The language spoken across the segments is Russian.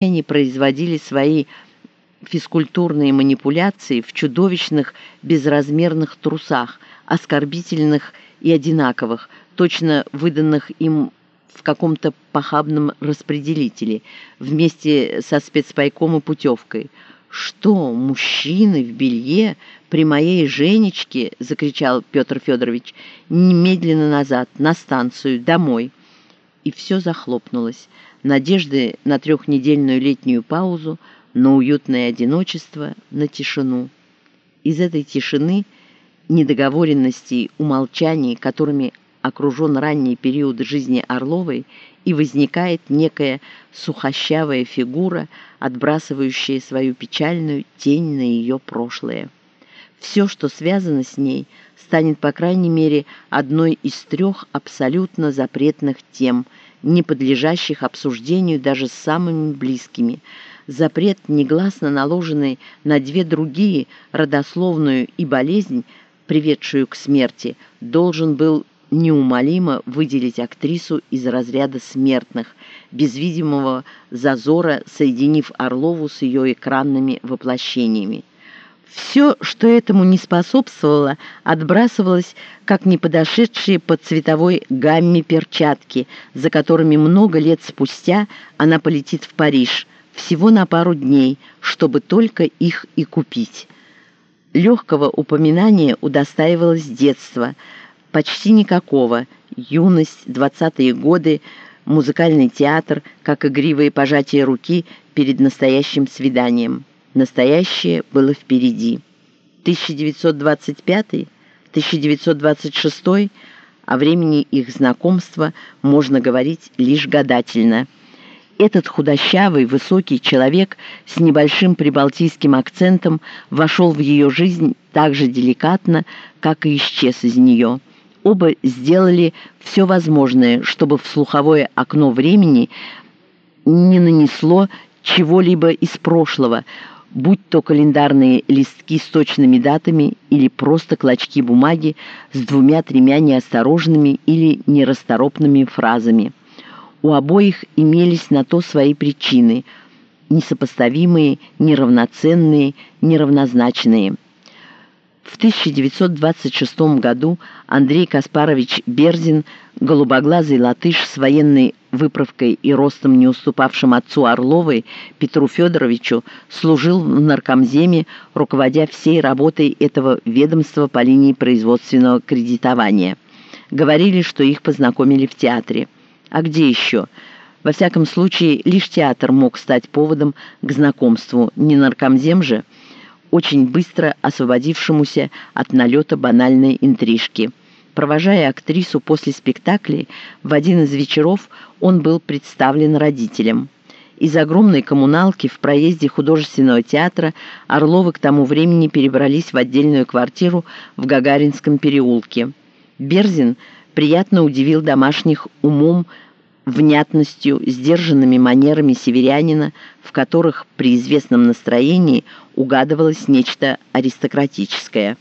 они производили свои физкультурные манипуляции в чудовищных безразмерных трусах, оскорбительных и одинаковых, точно выданных им в каком-то похабном распределителе, вместе со спецпайком и путевкой. «Что, мужчины в белье при моей Женечке?» — закричал Петр Федорович. «Немедленно назад, на станцию, домой». И все захлопнулось. Надежды на трехнедельную летнюю паузу, на уютное одиночество, на тишину. Из этой тишины, недоговоренностей, умолчаний, которыми окружен ранний период жизни Орловой, и возникает некая сухощавая фигура, отбрасывающая свою печальную тень на ее прошлое. Все, что связано с ней, станет, по крайней мере, одной из трех абсолютно запретных тем, не подлежащих обсуждению даже с самыми близкими. Запрет, негласно наложенный на две другие, родословную и болезнь, приведшую к смерти, должен был неумолимо выделить актрису из разряда смертных, без видимого зазора соединив Орлову с ее экранными воплощениями. Все, что этому не способствовало, отбрасывалось, как не подошедшие под цветовой гамме перчатки, за которыми много лет спустя она полетит в Париж, всего на пару дней, чтобы только их и купить. Легкого упоминания удостаивалось детство – почти никакого. Юность, двадцатые годы, музыкальный театр, как игривые пожатия руки перед настоящим свиданием. Настоящее было впереди. 1925 1926 о времени их знакомства можно говорить лишь гадательно. Этот худощавый, высокий человек с небольшим прибалтийским акцентом вошел в ее жизнь так же деликатно, как и исчез из нее оба сделали все возможное, чтобы в слуховое окно времени не нанесло чего-либо из прошлого, будь то календарные листки с точными датами или просто клочки бумаги с двумя-тремя неосторожными или нерасторопными фразами. У обоих имелись на то свои причины, несопоставимые, неравноценные, неравнозначные – в 1926 году Андрей Каспарович Берзин, голубоглазый латыш с военной выправкой и ростом не уступавшим отцу Орловой, Петру Федоровичу, служил в наркомземе, руководя всей работой этого ведомства по линии производственного кредитования. Говорили, что их познакомили в театре. А где еще? Во всяком случае, лишь театр мог стать поводом к знакомству, не наркомзем же – очень быстро освободившемуся от налета банальной интрижки. Провожая актрису после спектаклей, в один из вечеров он был представлен родителям. Из огромной коммуналки в проезде художественного театра Орловы к тому времени перебрались в отдельную квартиру в Гагаринском переулке. Берзин приятно удивил домашних умом, внятностью, сдержанными манерами северянина, в которых при известном настроении угадывалось нечто аристократическое.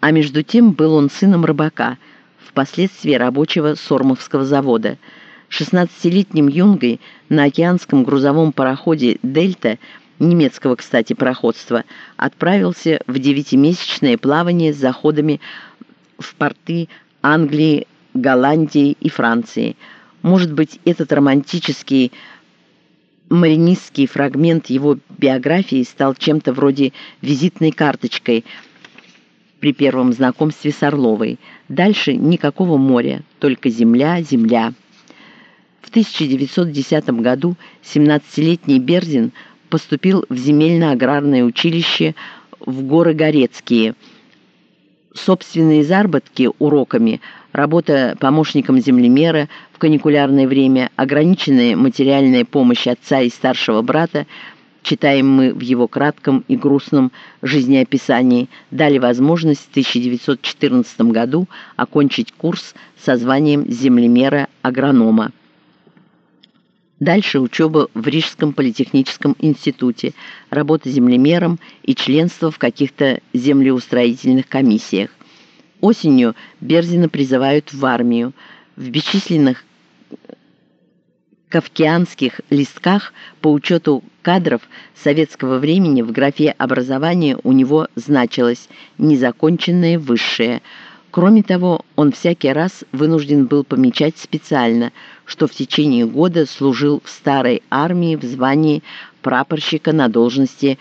А между тем был он сыном рыбака, впоследствии рабочего Сормовского завода. 16-летним юнгой на океанском грузовом пароходе «Дельта» немецкого, кстати, пароходства, отправился в девятимесячное плавание с заходами в порты Англии, Голландии и Франции – может быть, этот романтический маринистский фрагмент его биографии стал чем-то вроде визитной карточкой при первом знакомстве с Орловой. Дальше никакого моря, только земля, земля. В 1910 году 17-летний Берзин поступил в земельно-аграрное училище в горы Горецкие. Собственные заработки уроками – работа помощником землемера в каникулярное время, ограниченная материальная помощь отца и старшего брата, читаем мы в его кратком и грустном жизнеописании, дали возможность в 1914 году окончить курс со званием землемера-агронома. Дальше учеба в Рижском политехническом институте, работа землемером и членство в каких-то землеустроительных комиссиях. Осенью Берзина призывают в армию. В бесчисленных кавкианских листках по учету кадров советского времени в графе образования у него значилось «незаконченное высшее». Кроме того, он всякий раз вынужден был помечать специально, что в течение года служил в старой армии в звании прапорщика на должности